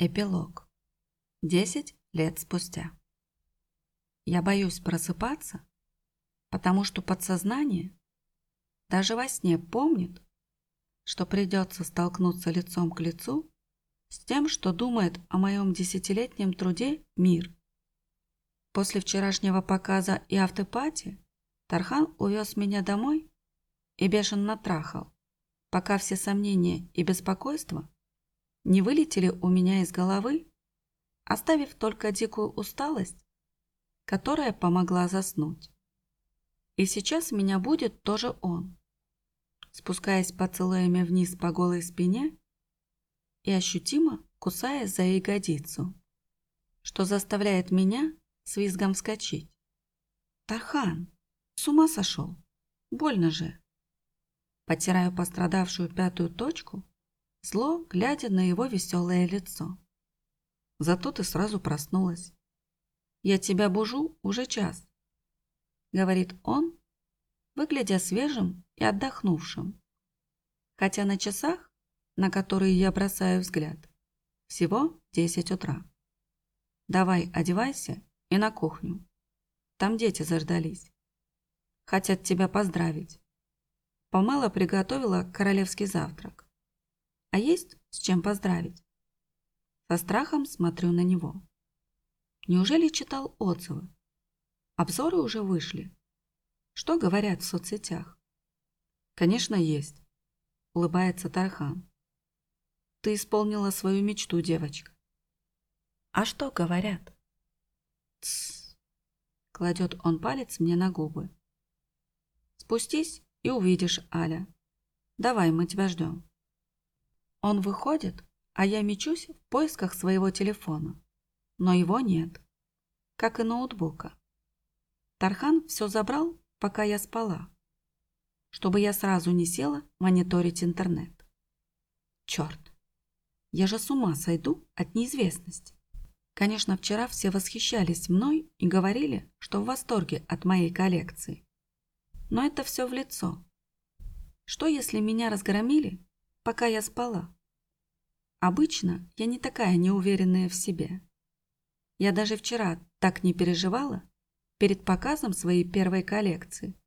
Эпилог. Десять лет спустя. Я боюсь просыпаться, потому что подсознание даже во сне помнит, что придется столкнуться лицом к лицу с тем, что думает о моем десятилетнем труде мир. После вчерашнего показа и автопати Тархан увез меня домой и бешено трахал, пока все сомнения и беспокойства не вылетели у меня из головы, оставив только дикую усталость, которая помогла заснуть. И сейчас меня будет тоже он, спускаясь поцелуями вниз по голой спине и ощутимо кусая за ягодицу, что заставляет меня с визгом вскочить. Тархан, с ума сошел? Больно же. Потираю пострадавшую пятую точку зло глядя на его веселое лицо. Зато ты сразу проснулась. «Я тебя бужу уже час», — говорит он, выглядя свежим и отдохнувшим. Хотя на часах, на которые я бросаю взгляд, всего 10 утра. «Давай, одевайся и на кухню. Там дети заждались. Хотят тебя поздравить». Помыла приготовила королевский завтрак. А есть с чем поздравить? Со страхом смотрю на него. Неужели читал отзывы? Обзоры уже вышли. Что говорят в соцсетях? Конечно, есть. Улыбается Тархан. Ты исполнила свою мечту, девочка. А что говорят? Тссс. Кладет он палец мне на губы. Спустись и увидишь, Аля. Давай, мы тебя ждем. Он выходит, а я мечусь в поисках своего телефона. Но его нет. Как и ноутбука. Тархан все забрал, пока я спала. Чтобы я сразу не села мониторить интернет. Черт. Я же с ума сойду от неизвестности. Конечно, вчера все восхищались мной и говорили, что в восторге от моей коллекции. Но это все в лицо. Что если меня разгромили пока я спала. Обычно я не такая неуверенная в себе. Я даже вчера так не переживала перед показом своей первой коллекции,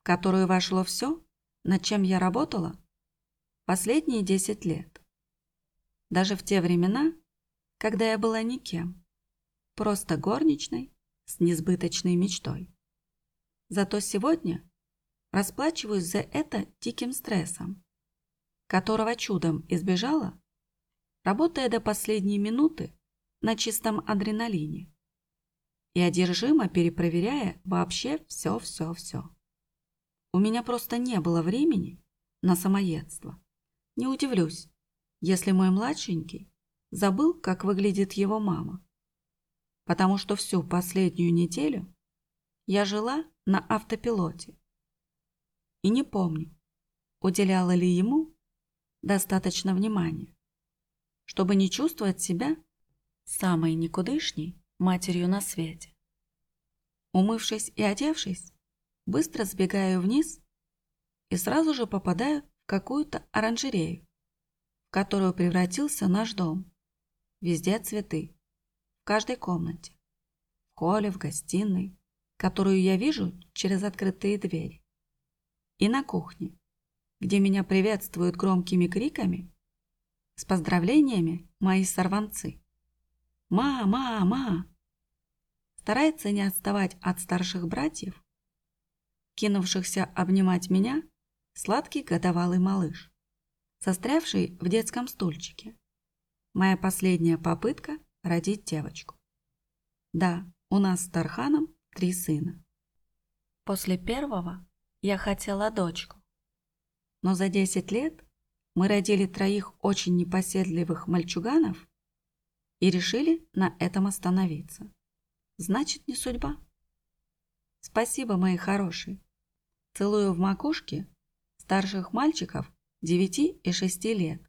в которую вошло все, над чем я работала последние 10 лет. Даже в те времена, когда я была никем, просто горничной с несбыточной мечтой. Зато сегодня расплачиваюсь за это диким стрессом которого чудом избежала, работая до последней минуты на чистом адреналине и одержимо перепроверяя вообще все-все-все. У меня просто не было времени на самоедство. Не удивлюсь, если мой младшенький забыл, как выглядит его мама. Потому что всю последнюю неделю я жила на автопилоте. И не помню, уделяла ли ему достаточно внимания, чтобы не чувствовать себя самой никудышней матерью на свете. Умывшись и одевшись, быстро сбегаю вниз и сразу же попадаю в какую-то оранжерею, в которую превратился наш дом. Везде цветы, в каждой комнате, в холле, в гостиной, которую я вижу через открытые двери, и на кухне, где меня приветствуют громкими криками, с поздравлениями мои сорванцы. «Ма, ма, ма!» Старается не отставать от старших братьев, кинувшихся обнимать меня, сладкий годовалый малыш, застрявший в детском стульчике. Моя последняя попытка родить девочку. Да, у нас с Тарханом три сына. После первого я хотела дочку но за 10 лет мы родили троих очень непоседливых мальчуганов и решили на этом остановиться. Значит, не судьба. Спасибо, мои хорошие. Целую в макушке старших мальчиков 9 и 6 лет,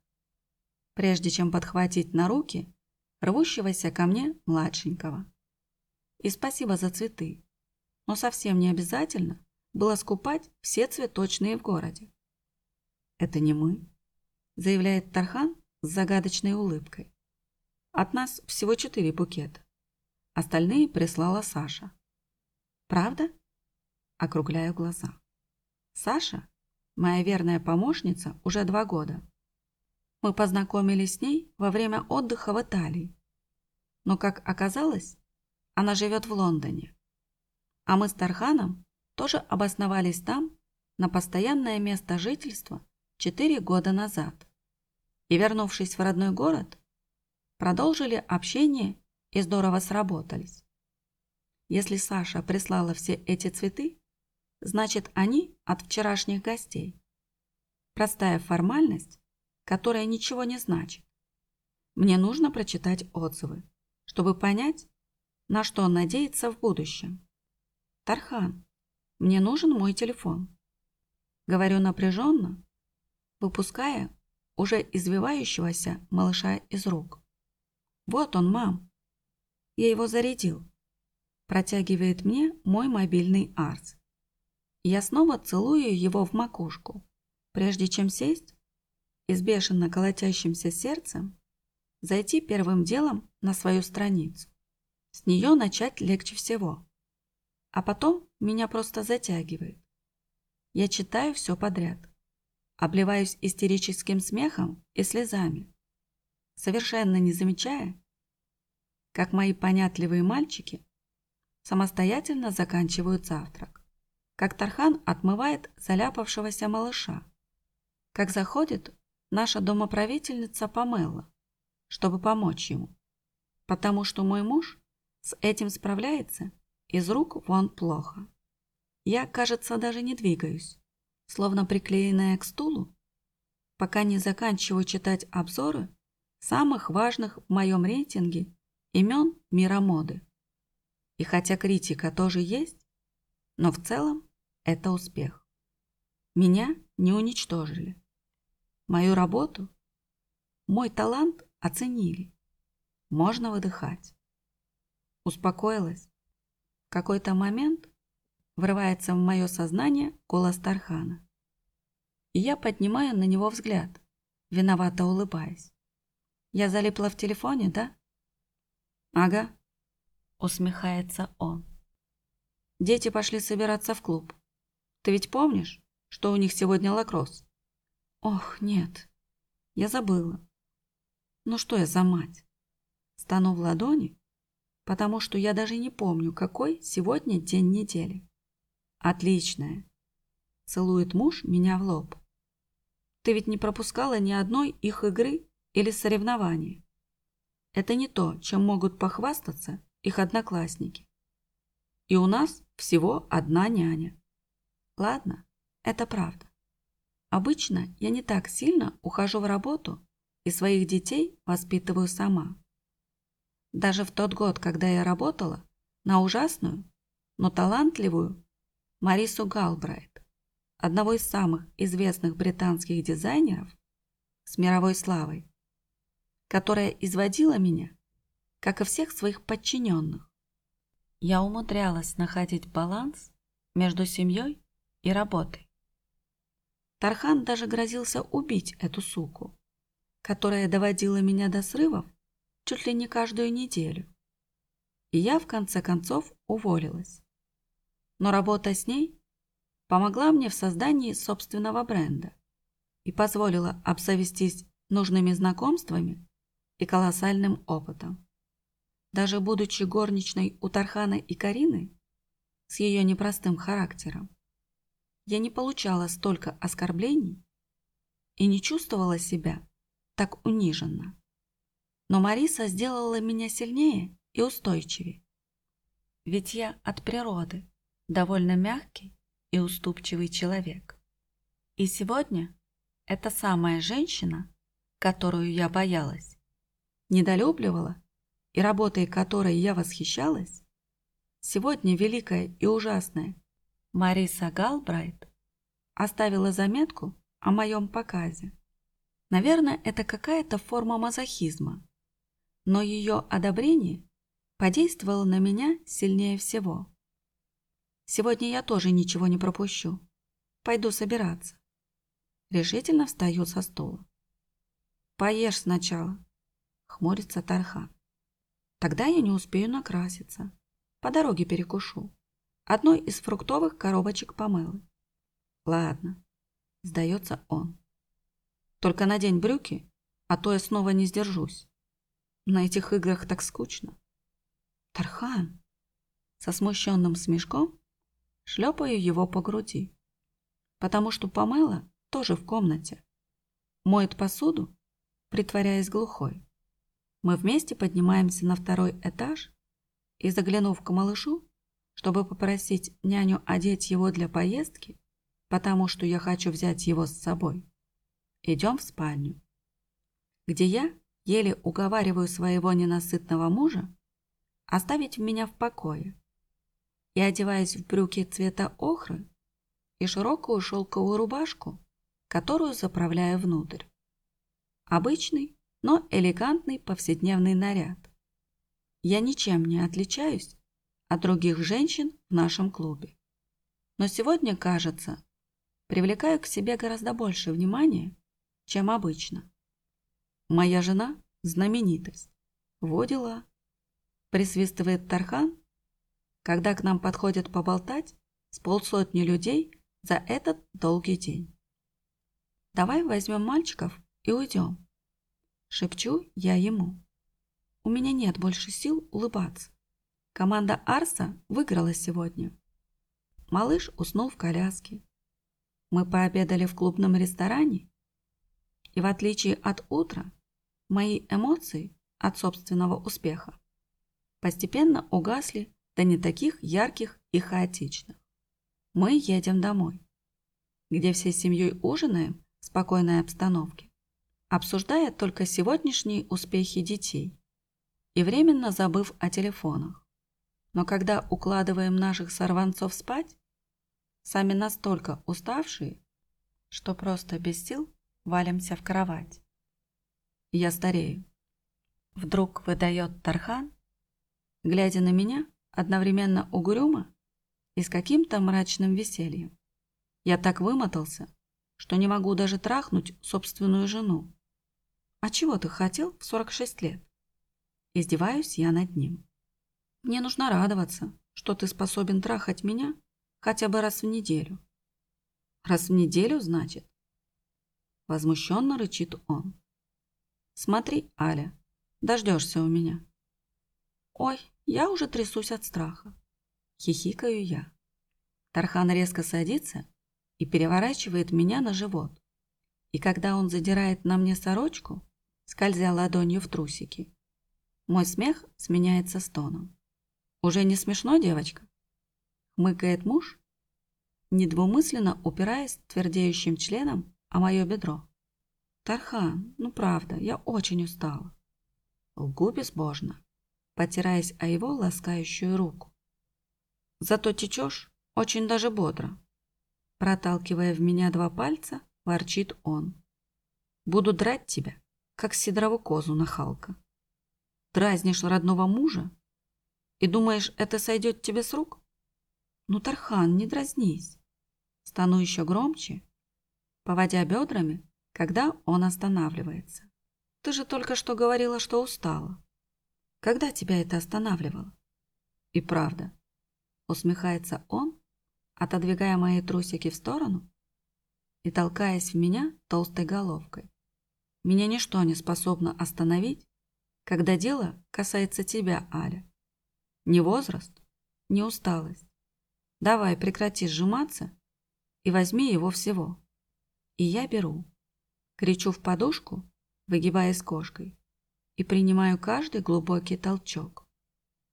прежде чем подхватить на руки рвущегося ко мне младшенького. И спасибо за цветы, но совсем не обязательно было скупать все цветочные в городе. «Это не мы», — заявляет Тархан с загадочной улыбкой. От нас всего четыре букета. Остальные прислала Саша. Правда? Округляю глаза. Саша – моя верная помощница уже два года. Мы познакомились с ней во время отдыха в Италии. Но, как оказалось, она живет в Лондоне. А мы с Тарханом тоже обосновались там на постоянное место жительства четыре года назад. И, вернувшись в родной город, продолжили общение и здорово сработались. Если Саша прислала все эти цветы, значит они от вчерашних гостей. Простая формальность, которая ничего не значит. Мне нужно прочитать отзывы, чтобы понять, на что он надеется в будущем. Тархан, мне нужен мой телефон. Говорю напряженно, выпуская уже извивающегося малыша из рук. Вот он, мам. Я его зарядил. Протягивает мне мой мобильный арс. Я снова целую его в макушку, прежде чем сесть и с бешено колотящимся сердцем зайти первым делом на свою страницу. С нее начать легче всего. А потом меня просто затягивает. Я читаю все подряд. Обливаюсь истерическим смехом и слезами, совершенно не замечая, как мои понятливые мальчики самостоятельно заканчивают завтрак, как Тархан отмывает заляпавшегося малыша, как заходит наша домоправительница Памела, чтобы помочь ему, потому что мой муж с этим справляется из рук вон плохо. Я, кажется, даже не двигаюсь, словно приклеенная к стулу, пока не заканчиваю читать обзоры самых важных в моем рейтинге имен мира моды. И хотя критика тоже есть, но в целом это успех. Меня не уничтожили. Мою работу, мой талант оценили. Можно выдыхать. Успокоилась. В какой-то момент врывается в мое сознание голос Тархана. И я поднимаю на него взгляд, виновато улыбаясь. Я залипла в телефоне, да? Ага, усмехается он. Дети пошли собираться в клуб. Ты ведь помнишь, что у них сегодня лакросс? Ох, нет, я забыла. Ну что я за мать? Стану в ладони, потому что я даже не помню, какой сегодня день недели. Отличная. Целует муж меня в лоб. Ты ведь не пропускала ни одной их игры или соревнования. Это не то, чем могут похвастаться их одноклассники. И у нас всего одна няня. Ладно, это правда. Обычно я не так сильно ухожу в работу и своих детей воспитываю сама. Даже в тот год, когда я работала на ужасную, но талантливую Марису Галбрайт, одного из самых известных британских дизайнеров с мировой славой, которая изводила меня, как и всех своих подчиненных. Я умудрялась находить баланс между семьей и работой. Тархан даже грозился убить эту суку, которая доводила меня до срывов чуть ли не каждую неделю. И я, в конце концов, уволилась но работа с ней помогла мне в создании собственного бренда и позволила обзавестись нужными знакомствами и колоссальным опытом. Даже будучи горничной у Тархана и Карины, с ее непростым характером, я не получала столько оскорблений и не чувствовала себя так униженно. Но Мариса сделала меня сильнее и устойчивее. Ведь я от природы довольно мягкий и уступчивый человек. И сегодня эта самая женщина, которую я боялась, недолюбливала и работой которой я восхищалась, сегодня великая и ужасная Мариса Галбрайт оставила заметку о моем показе. Наверное, это какая-то форма мазохизма, но ее одобрение подействовало на меня сильнее всего. Сегодня я тоже ничего не пропущу. Пойду собираться. Решительно встаю со стула. Поешь сначала, хмурится Тархан. Тогда я не успею накраситься. По дороге перекушу. Одной из фруктовых коробочек помылы. Ладно, сдается он. Только надень брюки, а то я снова не сдержусь. На этих играх так скучно. Тархан, со смущенным смешком, шлепаю его по груди, потому что помыла тоже в комнате. Моет посуду, притворяясь глухой. Мы вместе поднимаемся на второй этаж и, заглянув к малышу, чтобы попросить няню одеть его для поездки, потому что я хочу взять его с собой, идем в спальню, где я еле уговариваю своего ненасытного мужа оставить меня в покое и одеваясь в брюки цвета охры и широкую шелковую рубашку, которую заправляю внутрь. Обычный, но элегантный повседневный наряд. Я ничем не отличаюсь от других женщин в нашем клубе. Но сегодня, кажется, привлекаю к себе гораздо больше внимания, чем обычно. Моя жена – знаменитость. Водила. Присвистывает Тархан, когда к нам подходят поболтать с полсотни людей за этот долгий день. Давай возьмем мальчиков и уйдем. Шепчу я ему. У меня нет больше сил улыбаться. Команда Арса выиграла сегодня. Малыш уснул в коляске. Мы пообедали в клубном ресторане. И в отличие от утра, Мои эмоции от собственного успеха постепенно угасли до не таких ярких и хаотичных. Мы едем домой, где всей семьей ужинаем в спокойной обстановке, обсуждая только сегодняшние успехи детей и временно забыв о телефонах. Но когда укладываем наших сорванцов спать, сами настолько уставшие, что просто без сил валимся в кровать. Я старею. Вдруг выдает Тархан, глядя на меня одновременно угрюмо и с каким-то мрачным весельем. Я так вымотался, что не могу даже трахнуть собственную жену. А чего ты хотел в 46 лет? Издеваюсь я над ним. Мне нужно радоваться, что ты способен трахать меня хотя бы раз в неделю. Раз в неделю, значит? Возмущенно рычит он. Смотри, Аля, дождешься у меня. Ой, я уже трясусь от страха. Хихикаю я. Тархан резко садится и переворачивает меня на живот. И когда он задирает на мне сорочку, скользя ладонью в трусики, мой смех сменяется стоном. «Уже не смешно, девочка?» Хмыкает муж, недвумысленно упираясь твердеющим членом о мое бедро. Тархан, ну правда, я очень устала. Лгу безбожно, потираясь о его ласкающую руку. Зато течешь очень даже бодро. Проталкивая в меня два пальца, ворчит он. Буду драть тебя, как сидорову козу нахалка. Дразнишь родного мужа? И думаешь, это сойдет тебе с рук? Ну, Тархан, не дразнись. Стану еще громче, поводя бедрами когда он останавливается. Ты же только что говорила, что устала. Когда тебя это останавливало? И правда. Усмехается он, отодвигая мои трусики в сторону и толкаясь в меня толстой головкой. Меня ничто не способно остановить, когда дело касается тебя, Аля. Ни возраст, ни усталость. Давай прекрати сжиматься и возьми его всего. И я беру. Кричу в подушку, выгибаясь кошкой, и принимаю каждый глубокий толчок,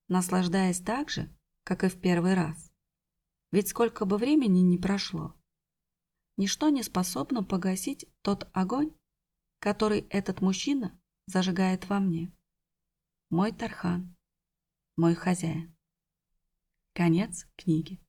наслаждаясь так же, как и в первый раз. Ведь сколько бы времени ни прошло, ничто не способно погасить тот огонь, который этот мужчина зажигает во мне. Мой Тархан, мой хозяин. Конец книги.